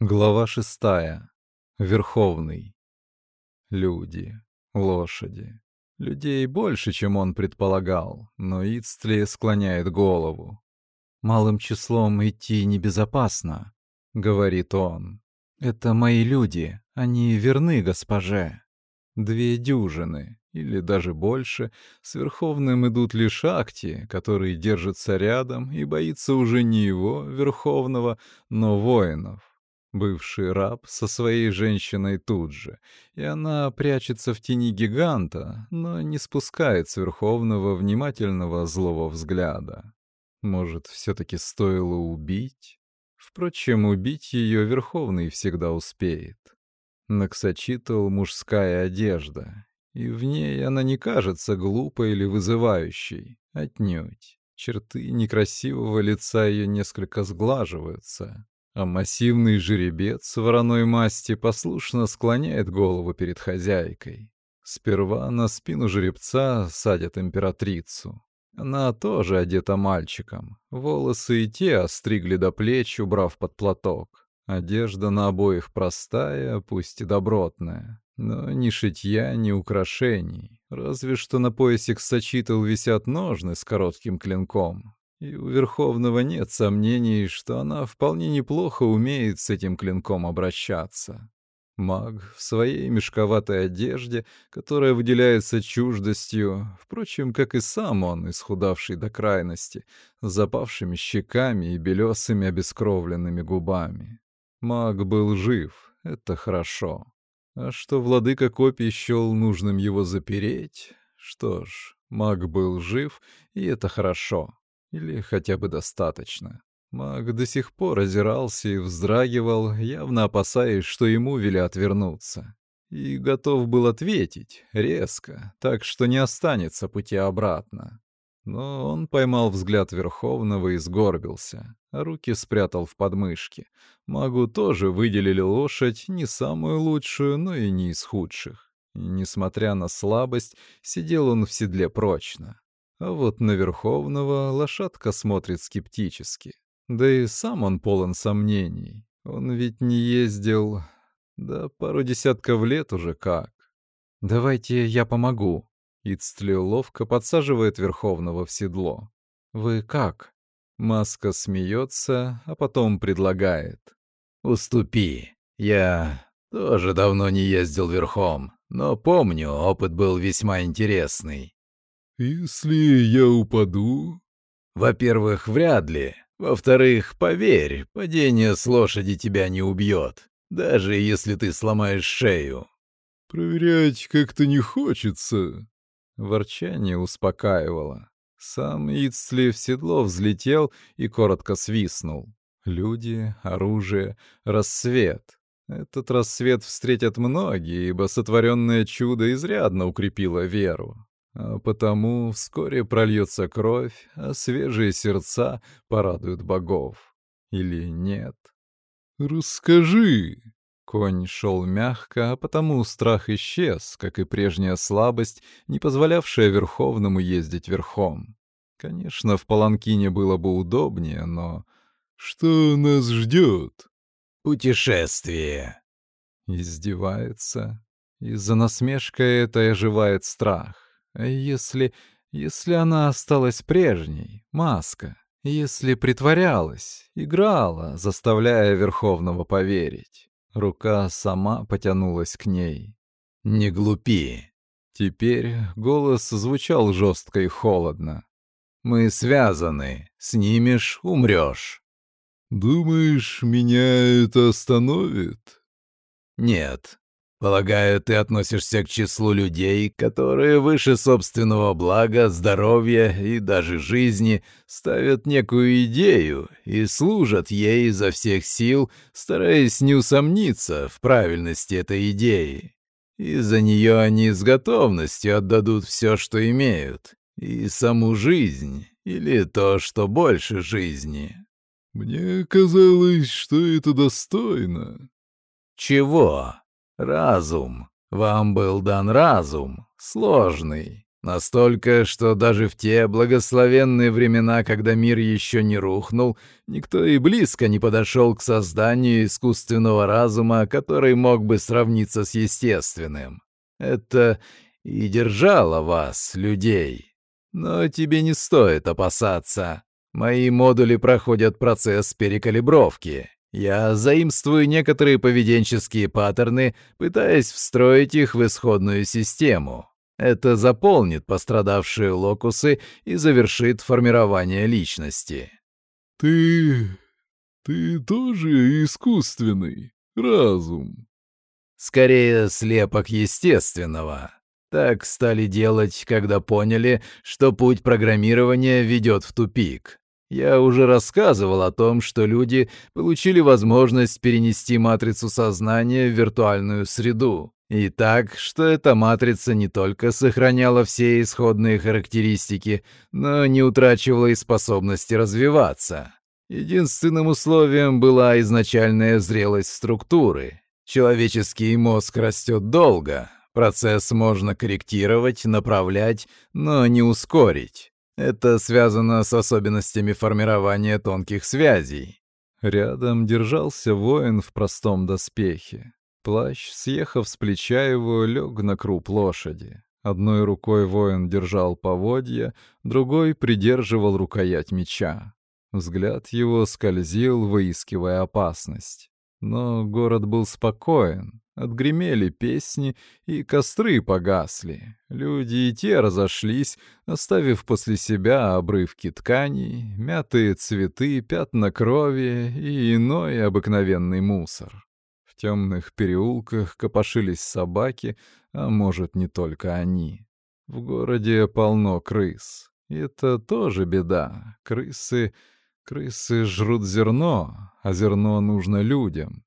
Глава шестая. Верховный. Люди, лошади. Людей больше, чем он предполагал, но Ицтли склоняет голову. «Малым числом идти небезопасно», — говорит он. «Это мои люди, они верны госпоже». Две дюжины, или даже больше, с Верховным идут лишь Акти, который держится рядом и боится уже не его, Верховного, но воинов. Бывший раб со своей женщиной тут же, и она прячется в тени гиганта, но не спускает с Верховного внимательного злого взгляда. Может, все-таки стоило убить? Впрочем, убить ее Верховный всегда успеет. Наксачитал мужская одежда, и в ней она не кажется глупой или вызывающей, отнюдь. Черты некрасивого лица ее несколько сглаживаются, а массивный жеребец вороной масти послушно склоняет голову перед хозяйкой. Сперва на спину жеребца садят императрицу. Она тоже одета мальчиком. Волосы и те остригли до плеч, убрав под платок. Одежда на обоих простая, пусть и добротная. Но ни шитья, ни украшений. Разве что на поясе Ксачитл висят ножны с коротким клинком, и у Верховного нет сомнений, что она вполне неплохо умеет с этим клинком обращаться. Маг в своей мешковатой одежде, которая выделяется чуждостью, впрочем, как и сам он, исхудавший до крайности, с запавшими щеками и белесыми обескровленными губами. Маг был жив, это хорошо. А что владыка копий счел нужным его запереть? Что ж, маг был жив, и это хорошо. Или хотя бы достаточно. Маг до сих пор озирался и вздрагивал, явно опасаясь, что ему велят вернуться. И готов был ответить, резко, так что не останется пути обратно. Но он поймал взгляд Верховного и сгорбился, а руки спрятал в подмышки. Магу тоже выделили лошадь, не самую лучшую, но и не из худших. И, несмотря на слабость, сидел он в седле прочно. А вот на Верховного лошадка смотрит скептически. Да и сам он полон сомнений. Он ведь не ездил... Да пару десятков лет уже как. «Давайте я помогу». Ицтли ловко подсаживает Верховного в седло. «Вы как?» Маска смеется, а потом предлагает. «Уступи. Я тоже давно не ездил верхом, но помню, опыт был весьма интересный. «Если я упаду?» «Во-первых, вряд ли. Во-вторых, поверь, падение с лошади тебя не убьет, даже если ты сломаешь шею». «Проверять как-то не хочется». Ворчание успокаивало. Сам Ицли в седло взлетел и коротко свистнул. Люди, оружие, рассвет. Этот рассвет встретят многие, ибо сотворенное чудо изрядно укрепило веру а потому вскоре прольется кровь, а свежие сердца порадуют богов. Или нет? «Расскажи!» Конь шел мягко, а потому страх исчез, как и прежняя слабость, не позволявшая Верховному ездить верхом. Конечно, в Паланкине было бы удобнее, но... «Что нас ждет?» «Путешествие!» Издевается. Из-за насмешка это оживает страх. Если... если она осталась прежней, маска, если притворялась, играла, заставляя Верховного поверить. Рука сама потянулась к ней. «Не глупи!» Теперь голос звучал жестко и холодно. «Мы связаны. Снимешь — умрешь». «Думаешь, меня это остановит?» «Нет. Полагаю, ты относишься к числу людей, которые выше собственного блага, здоровья и даже жизни ставят некую идею и служат ей изо всех сил, стараясь не усомниться в правильности этой идеи. И за нее они с готовностью отдадут все, что имеют, и саму жизнь, или то, что больше жизни. Мне казалось, что это достойно. Чего? Разум. Вам был дан разум. Сложный. Настолько, что даже в те благословенные времена, когда мир еще не рухнул, никто и близко не подошел к созданию искусственного разума, который мог бы сравниться с естественным. Это и держало вас, людей. Но тебе не стоит опасаться. Мои модули проходят процесс перекалибровки. Я заимствую некоторые поведенческие паттерны, пытаясь встроить их в исходную систему. Это заполнит пострадавшие локусы и завершит формирование личности. Ты... ты тоже искусственный разум. Скорее, слепок естественного. Так стали делать, когда поняли, что путь программирования ведет в тупик. Я уже рассказывал о том, что люди получили возможность перенести матрицу сознания в виртуальную среду. И так, что эта матрица не только сохраняла все исходные характеристики, но не утрачивала и способности развиваться. Единственным условием была изначальная зрелость структуры. Человеческий мозг растет долго, процесс можно корректировать, направлять, но не ускорить. Это связано с особенностями формирования тонких связей. Рядом держался воин в простом доспехе. Плащ, съехав с плеча его, лег на круп лошади. Одной рукой воин держал поводья, другой придерживал рукоять меча. Взгляд его скользил, выискивая опасность. Но город был спокоен. Отгремели песни, и костры погасли. Люди и те разошлись, оставив после себя обрывки тканей, мятые цветы, пятна крови и иной обыкновенный мусор. В темных переулках копошились собаки, а может, не только они. В городе полно крыс. Это тоже беда. Крысы... Крысы жрут зерно, а зерно нужно людям.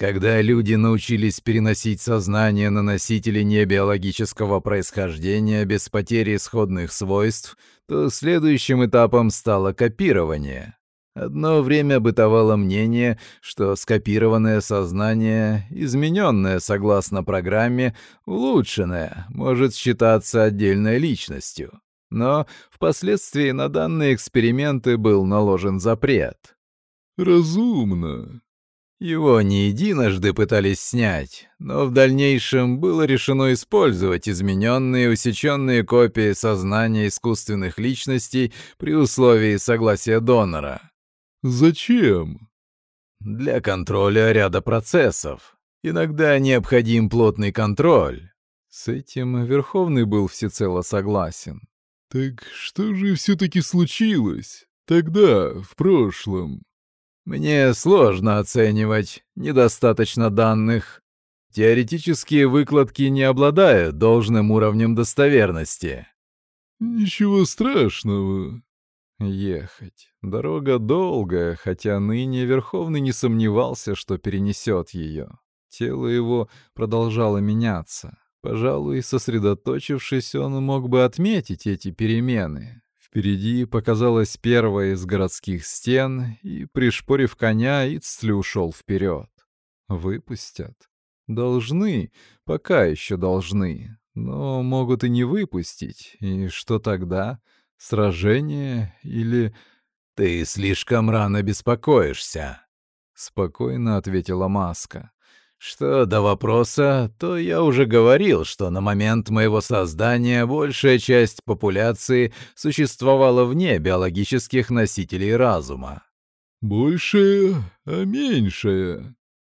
Когда люди научились переносить сознание на носители небиологического происхождения без потери исходных свойств, то следующим этапом стало копирование. Одно время бытовало мнение, что скопированное сознание, измененное согласно программе, улучшенное, может считаться отдельной личностью. Но впоследствии на данные эксперименты был наложен запрет. «Разумно». Его не единожды пытались снять, но в дальнейшем было решено использовать измененные усеченные копии сознания искусственных личностей при условии согласия донора. Зачем? Для контроля ряда процессов. Иногда необходим плотный контроль. С этим Верховный был всецело согласен. Так что же все-таки случилось? Тогда, в прошлом. Мне сложно оценивать, недостаточно данных. Теоретические выкладки не обладают должным уровнем достоверности. Ничего страшного. Ехать. Дорога долгая, хотя ныне Верховный не сомневался, что перенесет ее. Тело его продолжало меняться. Пожалуй, сосредоточившись, он мог бы отметить эти перемены. Впереди показалась первая из городских стен, и, пришпорив коня, Ицли ушел вперед. Выпустят. Должны, пока еще должны, но могут и не выпустить. И что тогда? — Сражение или... «Ты слишком рано беспокоишься», — спокойно ответила Маска. «Что до вопроса, то я уже говорил, что на момент моего создания большая часть популяции существовала вне биологических носителей разума». «Большая, а меньшая?»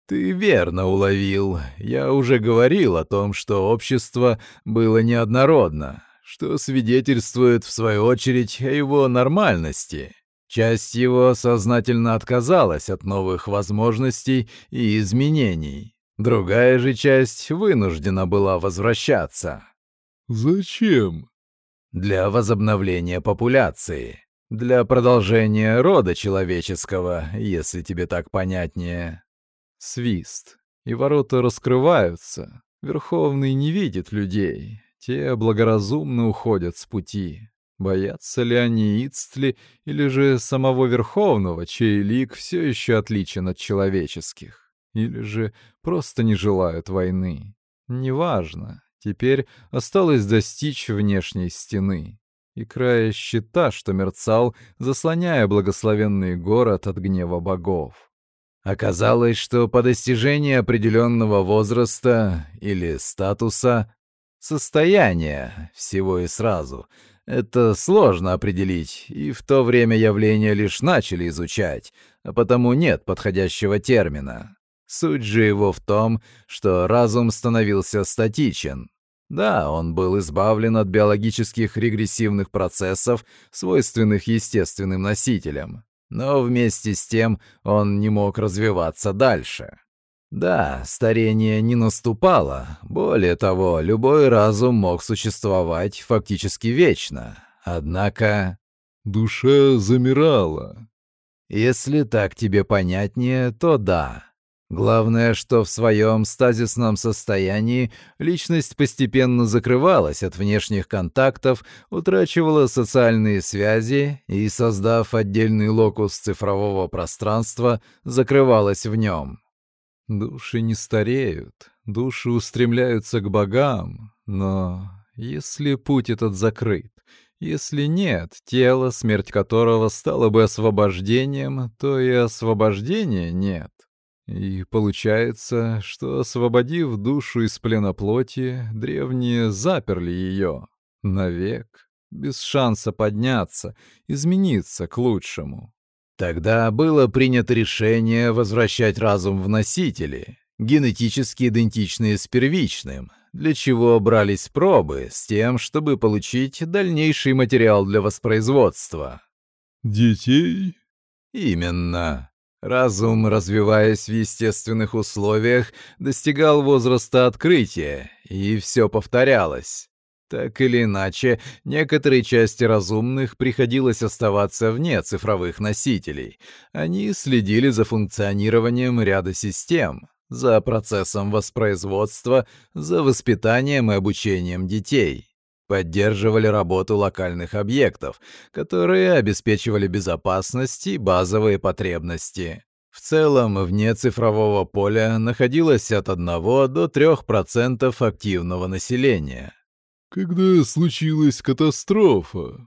«Ты верно уловил. Я уже говорил о том, что общество было неоднородно что свидетельствует, в свою очередь, о его нормальности. Часть его сознательно отказалась от новых возможностей и изменений. Другая же часть вынуждена была возвращаться. «Зачем?» «Для возобновления популяции. Для продолжения рода человеческого, если тебе так понятнее». Свист. И ворота раскрываются. Верховный не видит людей. Те благоразумно уходят с пути. Боятся ли они Ицтли или же самого Верховного, чей лик все еще отличен от человеческих? Или же просто не желают войны? Неважно. Теперь осталось достичь внешней стены и края щита, что мерцал, заслоняя благословенный город от гнева богов. Оказалось, что по достижении определенного возраста или статуса состояния всего и сразу — это сложно определить, и в то время явления лишь начали изучать, а потому нет подходящего термина. Суть же его в том, что разум становился статичен. Да, он был избавлен от биологических регрессивных процессов, свойственных естественным носителям, но вместе с тем он не мог развиваться дальше. Да, старение не наступало. Более того, любой разум мог существовать фактически вечно. Однако... Душа замирала. Если так тебе понятнее, то да. Главное, что в своем стазисном состоянии личность постепенно закрывалась от внешних контактов, утрачивала социальные связи и, создав отдельный локус цифрового пространства, закрывалась в нем. Души не стареют, души устремляются к богам, но если путь этот закрыт, если нет тела, смерть которого стала бы освобождением, то и освобождения нет. И получается, что, освободив душу из плена плоти, древние заперли ее навек, без шанса подняться, измениться к лучшему. Тогда было принято решение возвращать разум в носители, генетически идентичные с первичным, для чего брались пробы с тем, чтобы получить дальнейший материал для воспроизводства. «Детей?» «Именно. Разум, развиваясь в естественных условиях, достигал возраста открытия, и все повторялось. Так или иначе, некоторые части разумных приходилось оставаться вне цифровых носителей. Они следили за функционированием ряда систем, за процессом воспроизводства, за воспитанием и обучением детей. Поддерживали работу локальных объектов, которые обеспечивали безопасность и базовые потребности. В целом, вне цифрового поля находилось от 1 до 3% активного населения. «Когда случилась катастрофа?»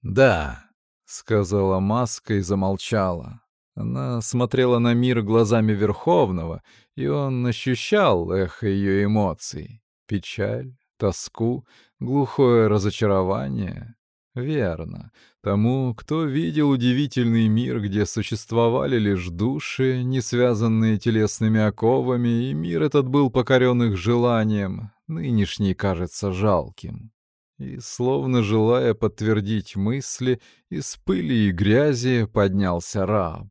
«Да», — сказала Маска и замолчала. Она смотрела на мир глазами Верховного, и он ощущал эхо ее эмоций. Печаль, тоску, глухое разочарование. Верно. Тому, кто видел удивительный мир, где существовали лишь души, не связанные телесными оковами, и мир этот был покорен их желанием, нынешний кажется жалким. И, словно желая подтвердить мысли, из пыли и грязи поднялся раб.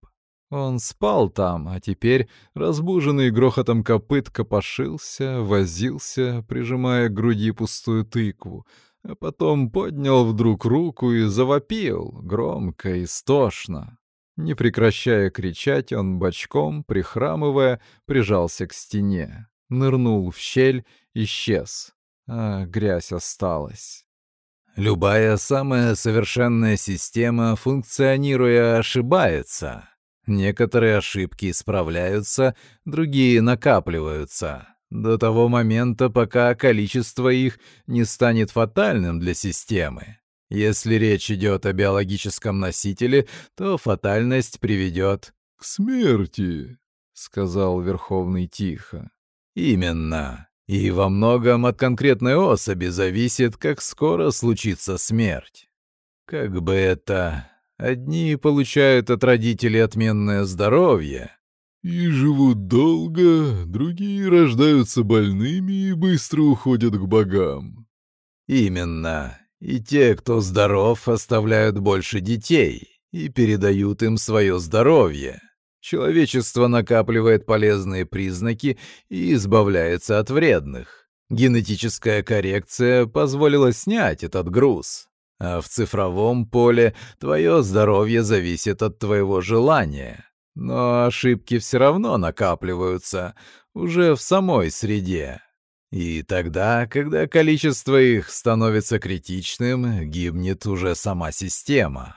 Он спал там, а теперь, разбуженный грохотом копыт, копошился, возился, прижимая к груди пустую тыкву, а потом поднял вдруг руку и завопил, громко и стошно. Не прекращая кричать, он бочком, прихрамывая, прижался к стене, нырнул в щель, исчез, а грязь осталась. Любая самая совершенная система, функционируя, ошибается. Некоторые ошибки исправляются, другие накапливаются. До того момента, пока количество их не станет фатальным для системы. Если речь идет о биологическом носителе, то фатальность приведет к смерти, сказал Верховный тихо. Именно. И во многом от конкретной особи зависит, как скоро случится смерть. Как бы это Одни получают от родителей отменное здоровье. И живут долго, другие рождаются больными и быстро уходят к богам. Именно. И те, кто здоров, оставляют больше детей и передают им свое здоровье. Человечество накапливает полезные признаки и избавляется от вредных. Генетическая коррекция позволила снять этот груз. А в цифровом поле твое здоровье зависит от твоего желания. Но ошибки все равно накапливаются уже в самой среде. И тогда, когда количество их становится критичным, гибнет уже сама система.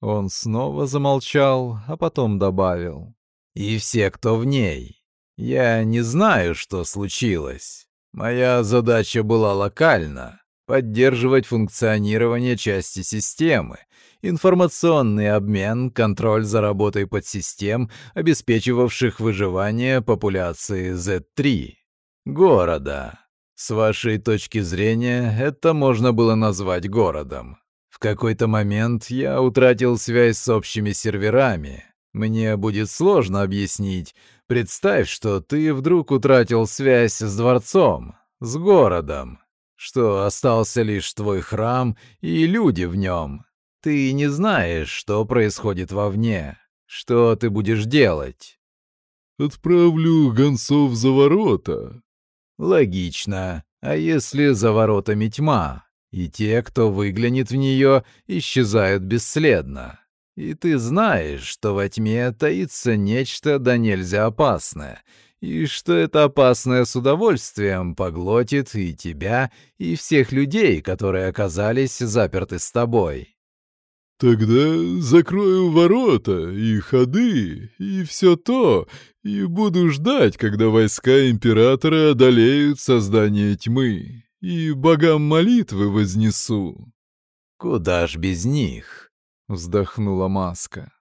Он снова замолчал, а потом добавил. И все, кто в ней. Я не знаю, что случилось. Моя задача была локальна — поддерживать функционирование части системы, информационный обмен, контроль за работой подсистем, обеспечивавших выживание популяции Z3. Города. С вашей точки зрения, это можно было назвать городом. В какой-то момент я утратил связь с общими серверами. Мне будет сложно объяснить. Представь, что ты вдруг утратил связь с дворцом, с городом, что остался лишь твой храм и люди в нем, ты не знаешь, что происходит вовне. Что ты будешь делать? Отправлю гонцов за ворота. Логично. А если за воротами тьма, и те, кто выглянет в нее, исчезают бесследно? И ты знаешь, что во тьме таится нечто да нельзя опасное, и что это опасное с удовольствием поглотит и тебя, и всех людей, которые оказались заперты с тобой. Тогда закрою ворота и ходы, и все то, и буду ждать, когда войска императора одолеют создание тьмы, и богам молитвы вознесу. «Куда ж без них?» — вздохнула Маска.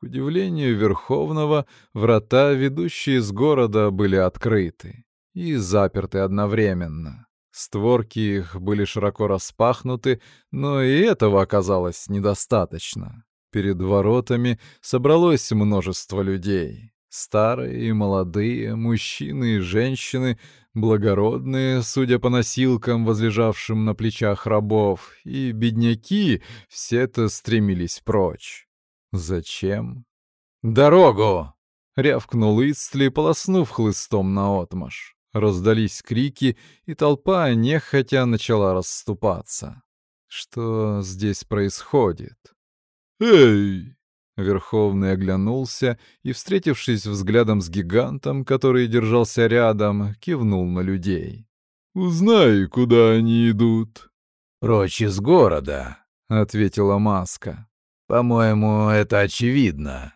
К удивлению Верховного, врата, ведущие из города, были открыты и заперты одновременно. Створки их были широко распахнуты, но и этого оказалось недостаточно. Перед воротами собралось множество людей. Старые и молодые, мужчины и женщины, благородные, судя по носилкам, возлежавшим на плечах рабов, и бедняки, все это стремились прочь. Зачем? «Дорогу!» — рявкнул Ицли, полоснув хлыстом наотмашь. Раздались крики, и толпа нехотя начала расступаться. Что здесь происходит? «Эй!» Верховный оглянулся и, встретившись взглядом с гигантом, который держался рядом, кивнул на людей. «Узнай, куда они идут». «Прочь из города», — ответила Маска. «По-моему, это очевидно».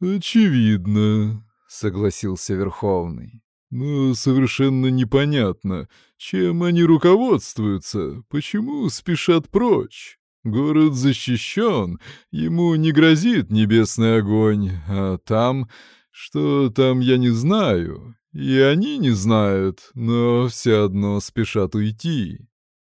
«Очевидно», — согласился Верховный. Но совершенно непонятно, чем они руководствуются, почему спешат прочь. Город защищен, ему не грозит небесный огонь, а там... Что там, я не знаю, и они не знают, но все одно спешат уйти.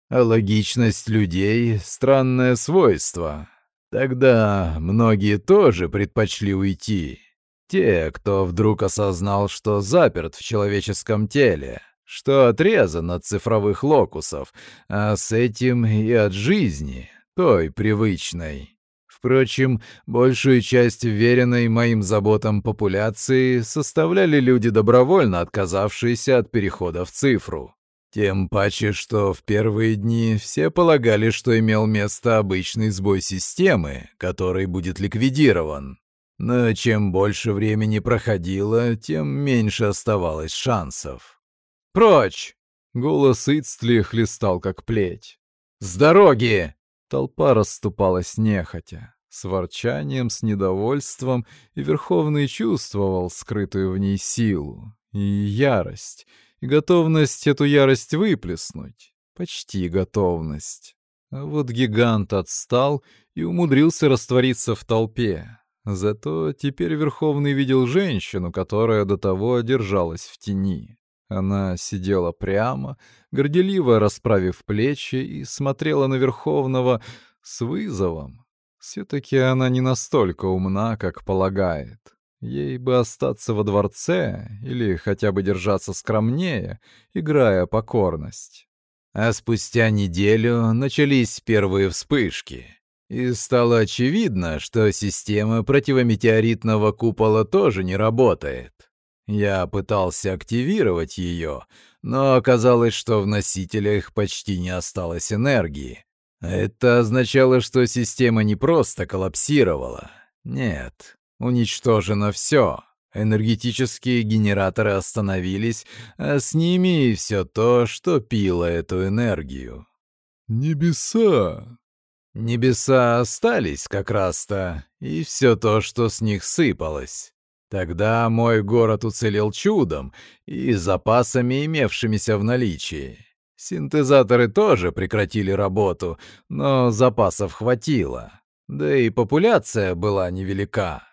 А логичность людей — странное свойство. Тогда многие тоже предпочли уйти. Те, кто вдруг осознал, что заперт в человеческом теле, что отрезан от цифровых локусов, а с этим и от жизни, той привычной. Впрочем, большую часть веренной моим заботам популяции составляли люди, добровольно отказавшиеся от перехода в цифру. Тем паче, что в первые дни все полагали, что имел место обычный сбой системы, который будет ликвидирован. Но чем больше времени проходило, тем меньше оставалось шансов. «Прочь!» — голос Ицтли хлестал, как плеть. «С дороги!» Толпа расступалась нехотя, с ворчанием, с недовольством, и Верховный чувствовал скрытую в ней силу и ярость, и готовность эту ярость выплеснуть. Почти готовность. А вот гигант отстал и умудрился раствориться в толпе, Зато теперь Верховный видел женщину, которая до того держалась в тени. Она сидела прямо, горделиво расправив плечи и смотрела на Верховного с вызовом. Все-таки она не настолько умна, как полагает. Ей бы остаться во дворце или хотя бы держаться скромнее, играя покорность. А спустя неделю начались первые вспышки. И стало очевидно, что система противометеоритного купола тоже не работает. Я пытался активировать ее, но оказалось, что в носителях почти не осталось энергии. Это означало, что система не просто коллапсировала. Нет, уничтожено все. Энергетические генераторы остановились, а с ними и все то, что пило эту энергию. «Небеса!» Небеса остались как раз-то, и все то, что с них сыпалось. Тогда мой город уцелел чудом и запасами, имевшимися в наличии. Синтезаторы тоже прекратили работу, но запасов хватило. Да и популяция была невелика.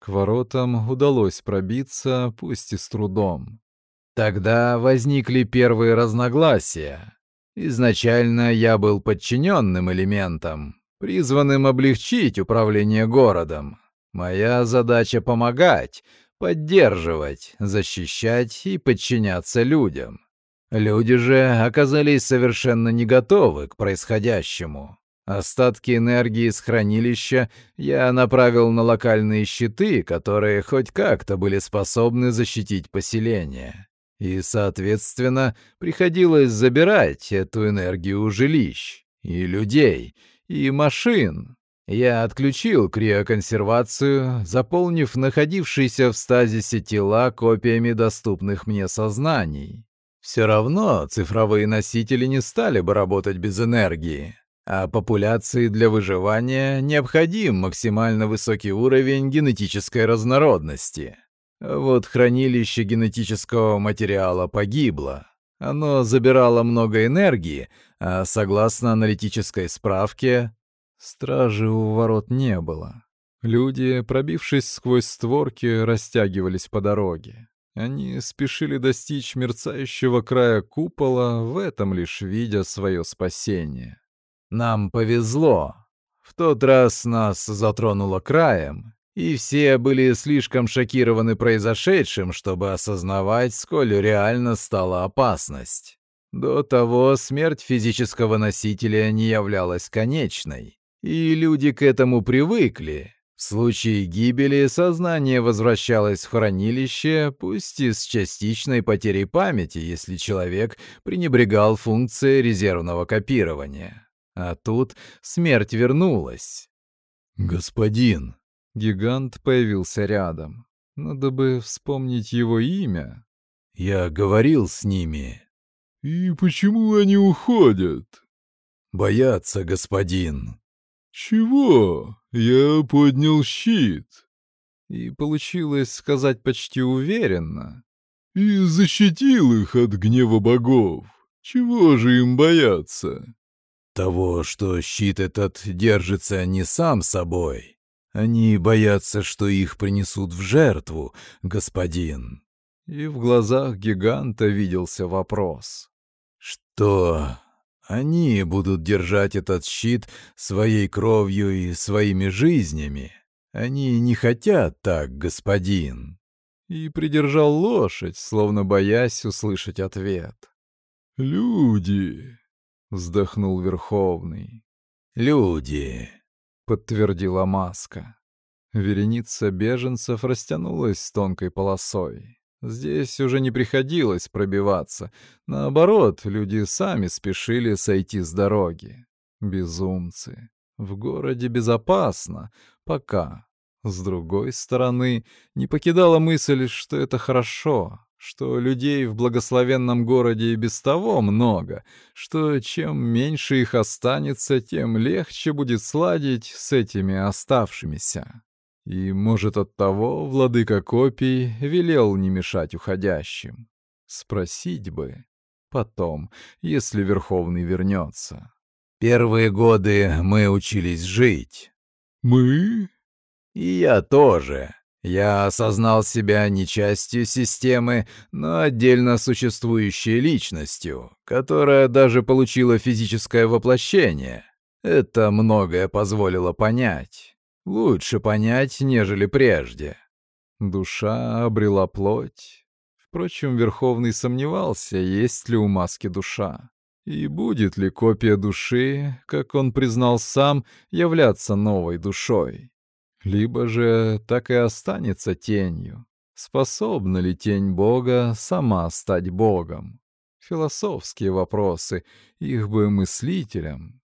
К воротам удалось пробиться, пусть и с трудом. Тогда возникли первые разногласия. Изначально я был подчиненным элементом, призванным облегчить управление городом. Моя задача — помогать, поддерживать, защищать и подчиняться людям. Люди же оказались совершенно не готовы к происходящему. Остатки энергии из хранилища я направил на локальные щиты, которые хоть как-то были способны защитить поселение. И, соответственно, приходилось забирать эту энергию у жилищ, и людей, и машин. Я отключил криоконсервацию, заполнив находившиеся в стазисе тела копиями доступных мне сознаний. Все равно цифровые носители не стали бы работать без энергии, а популяции для выживания необходим максимально высокий уровень генетической разнородности. Вот хранилище генетического материала погибло. Оно забирало много энергии, а согласно аналитической справке, стражи у ворот не было. Люди, пробившись сквозь створки, растягивались по дороге. Они спешили достичь мерцающего края купола, в этом лишь видя свое спасение. Нам повезло. В тот раз нас затронуло краем, и все были слишком шокированы произошедшим, чтобы осознавать, сколь реально стала опасность. До того смерть физического носителя не являлась конечной, и люди к этому привыкли, в случае гибели сознание возвращалось в хранилище, пусть и с частичной потерей памяти, если человек пренебрегал функцией резервного копирования. А тут смерть вернулась. «Господин!» Гигант появился рядом. Надо бы вспомнить его имя. «Я говорил с ними». «И почему они уходят?» «Боятся, господин». «Чего? Я поднял щит». И получилось сказать почти уверенно. «И защитил их от гнева богов. Чего же им бояться?» «Того, что щит этот держится не сам собой. Они боятся, что их принесут в жертву, господин». И в глазах гиганта виделся вопрос. «Что они будут держать этот щит своей кровью и своими жизнями. Они не хотят так, господин». И придержал лошадь, словно боясь услышать ответ. «Люди!» — вздохнул Верховный. «Люди!» — подтвердила маска. Вереница беженцев растянулась тонкой полосой. Здесь уже не приходилось пробиваться. Наоборот, люди сами спешили сойти с дороги. Безумцы. В городе безопасно. Пока. С другой стороны, не покидала мысль, что это хорошо, что людей в благословенном городе и без того много, что чем меньше их останется, тем легче будет сладить с этими оставшимися. И, может, оттого владыка копий велел не мешать уходящим. Спросить бы. Потом, если Верховный вернется. Первые годы мы учились жить. Мы? И я тоже. Я осознал себя не частью системы, но отдельно существующей личностью, которая даже получила физическое воплощение. Это многое позволило понять. Лучше понять, нежели прежде. Душа обрела плоть. Впрочем, Верховный сомневался, есть ли у маски душа. И будет ли копия души, как он признал сам, являться новой душой? Либо же так и останется тенью. Способна ли тень Бога сама стать Богом? Философские вопросы, их бы мыслителям,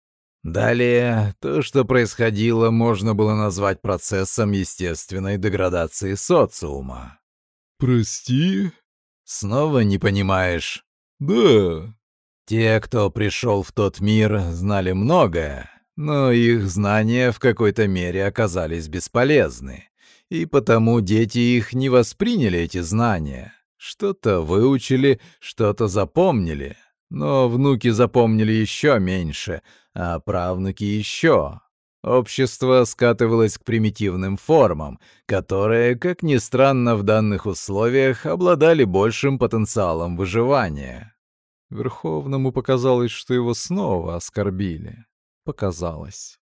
Далее, то, что происходило, можно было назвать процессом естественной деградации социума. «Прости?» «Снова не понимаешь?» «Да». Те, кто пришел в тот мир, знали многое, но их знания в какой-то мере оказались бесполезны. и потому дети их не восприняли эти знания. Что-то выучили, что-то запомнили, но внуки запомнили еще меньше, а правнуки еще. Общество скатывалось к примитивным формам, которые, как ни странно, в данных условиях обладали большим потенциалом выживания. Верховному показалось, что его снова оскорбили. Показалось.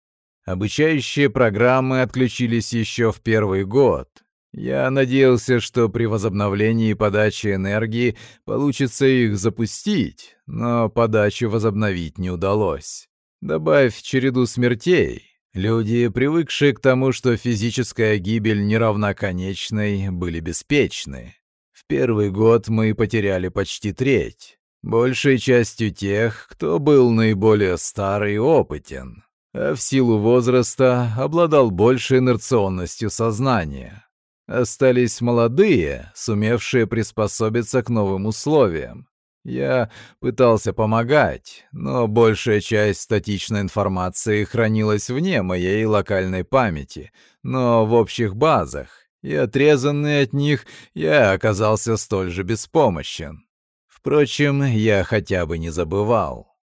Обучающие программы отключились еще в первый год. Я надеялся, что при возобновлении подачи энергии получится их запустить, но подачу возобновить не удалось. Добавь череду смертей. Люди, привыкшие к тому, что физическая гибель не равна конечной, были беспечны. В первый год мы потеряли почти треть. Большей частью тех, кто был наиболее старый и опытен а в силу возраста обладал большей инерционностью сознания. Остались молодые, сумевшие приспособиться к новым условиям. Я пытался помогать, но большая часть статичной информации хранилась вне моей локальной памяти, но в общих базах, и отрезанный от них я оказался столь же беспомощен. Впрочем, я хотя бы не забывал.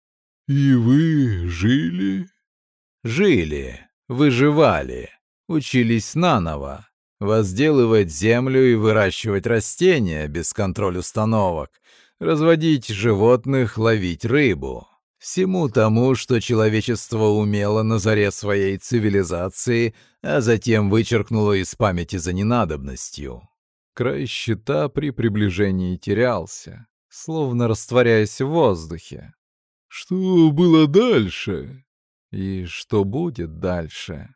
«И вы жили?» Жили, выживали, учились наново, возделывать землю и выращивать растения без контроля установок, разводить животных, ловить рыбу. Всему тому, что человечество умело на заре своей цивилизации, а затем вычеркнуло из памяти за ненадобностью. Край щита при приближении терялся, словно растворяясь в воздухе. «Что было дальше?» И что будет дальше?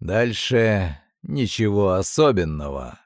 Дальше ничего особенного.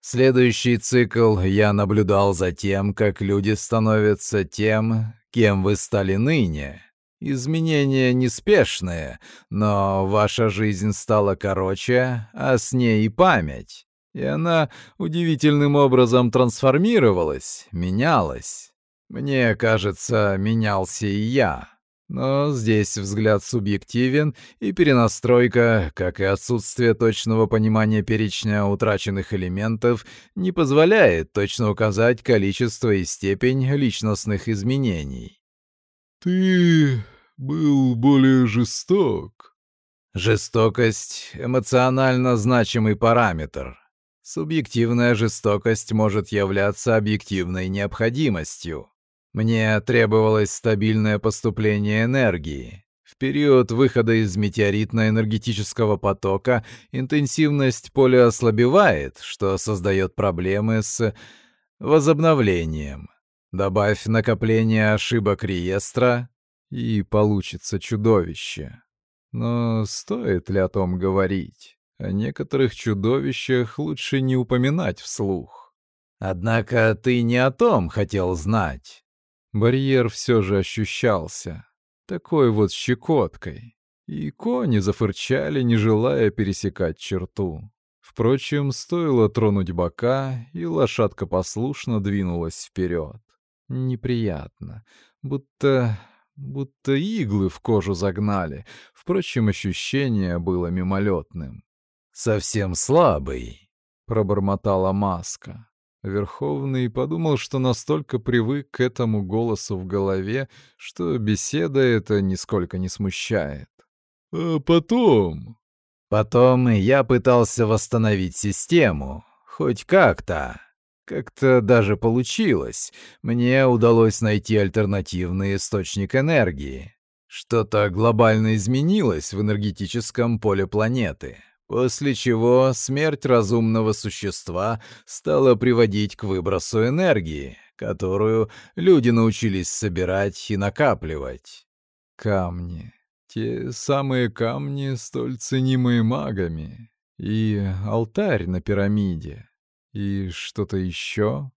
Следующий цикл я наблюдал за тем, как люди становятся тем, кем вы стали ныне. Изменения неспешные, но ваша жизнь стала короче, а с ней и память. И она удивительным образом трансформировалась, менялась. Мне кажется, менялся и я. Но здесь взгляд субъективен, и перенастройка, как и отсутствие точного понимания перечня утраченных элементов, не позволяет точно указать количество и степень личностных изменений. «Ты был более жесток». Жестокость — эмоционально значимый параметр. Субъективная жестокость может являться объективной необходимостью. Мне требовалось стабильное поступление энергии. В период выхода из метеоритно-энергетического потока интенсивность поля ослабевает, что создает проблемы с возобновлением. Добавь накопление ошибок реестра, и получится чудовище. Но стоит ли о том говорить? О некоторых чудовищах лучше не упоминать вслух. Однако ты не о том хотел знать. Барьер все же ощущался. Такой вот щекоткой. И кони зафырчали, не желая пересекать черту. Впрочем, стоило тронуть бока, и лошадка послушно двинулась вперед. Неприятно. Будто... будто иглы в кожу загнали. Впрочем, ощущение было мимолетным. «Совсем слабый», — пробормотала маска. Верховный подумал, что настолько привык к этому голосу в голове, что беседа это нисколько не смущает. «А потом...» «Потом я пытался восстановить систему. Хоть как-то. Как-то даже получилось. Мне удалось найти альтернативный источник энергии. Что-то глобально изменилось в энергетическом поле планеты. После чего смерть разумного существа стала приводить к выбросу энергии, которую люди научились собирать и накапливать. Камни. Те самые камни, столь ценимые магами. И алтарь на пирамиде. И что-то еще?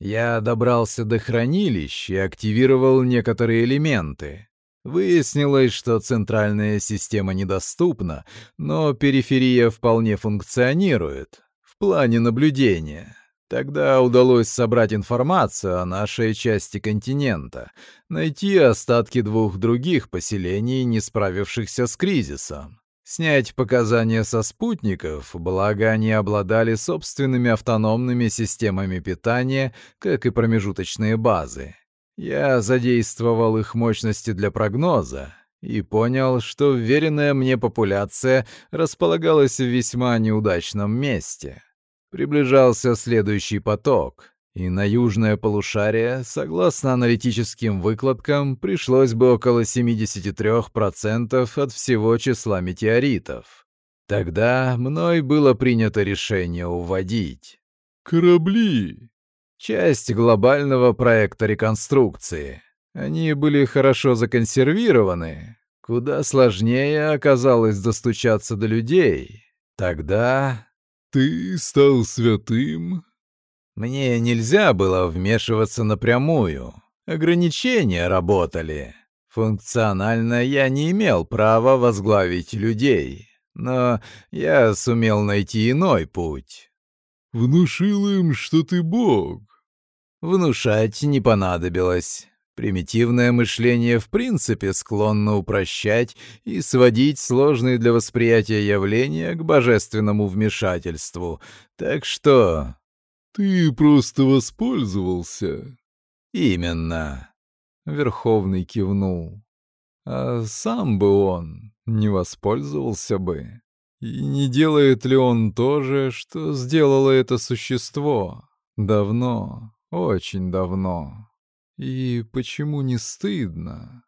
Я добрался до хранилищ и активировал некоторые элементы. Выяснилось, что центральная система недоступна, но периферия вполне функционирует в плане наблюдения. Тогда удалось собрать информацию о нашей части континента, найти остатки двух других поселений, не справившихся с кризисом. снять показания со спутников, благо они обладали собственными автономными системами питания, как и промежуточные базы. Я задействовал их мощности для прогноза и понял, что вверенная мне популяция располагалась в весьма неудачном месте. Приближался следующий поток, и на южное полушарие, согласно аналитическим выкладкам, пришлось бы около 73% от всего числа метеоритов. Тогда мной было принято решение уводить. «Корабли!» Часть глобального проекта реконструкции. Они были хорошо законсервированы. Куда сложнее оказалось достучаться до людей. Тогда... «Ты стал святым?» Мне нельзя было вмешиваться напрямую. Ограничения работали. Функционально я не имел права возглавить людей. Но я сумел найти иной путь. «Внушил им, что ты бог». Внушать не понадобилось. Примитивное мышление в принципе склонно упрощать и сводить сложные для восприятия явления к божественному вмешательству. Так что «Ты просто воспользовался». «Именно», — Верховный кивнул. «А сам бы он не воспользовался бы. И не делает ли он то же, что сделало это существо? Давно, очень давно. И почему не стыдно?»